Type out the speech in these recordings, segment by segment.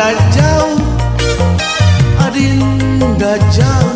Adinda jauh Adinda jauh.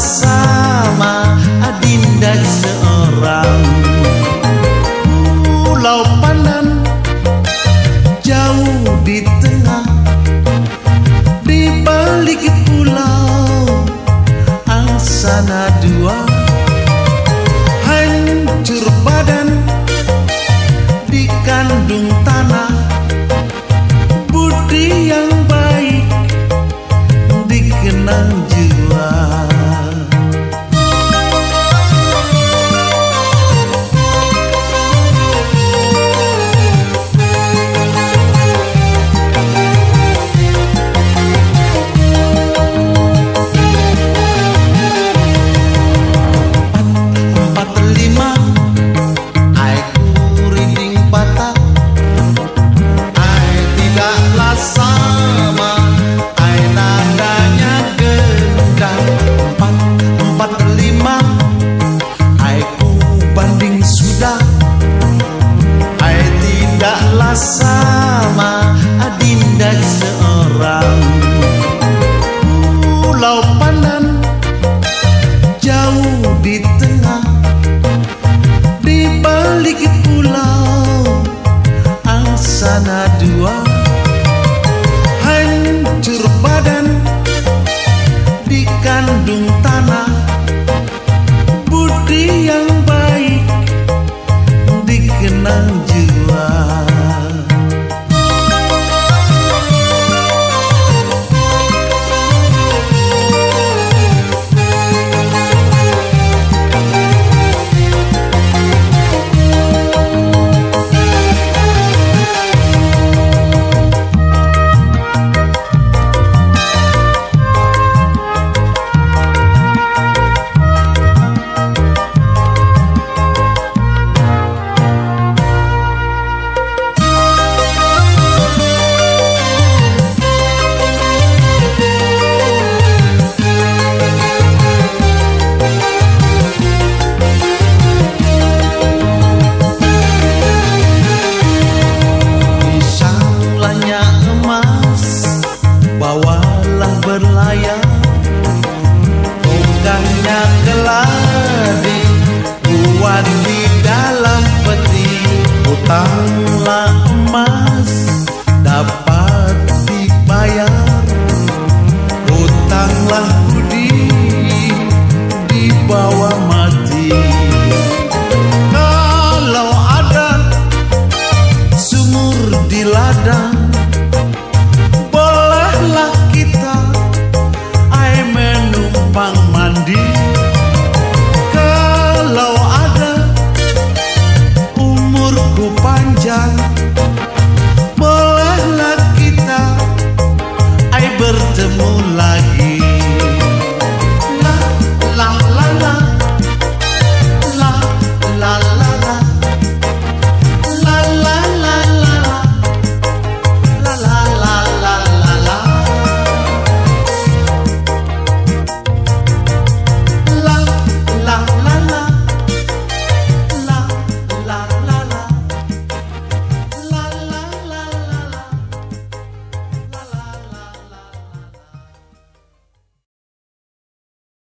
Side. bersama adinda seorang Pulau Pandan jauh di tengah Di balik pulau angsana dua. Hancur badan di kandung tanah Bangla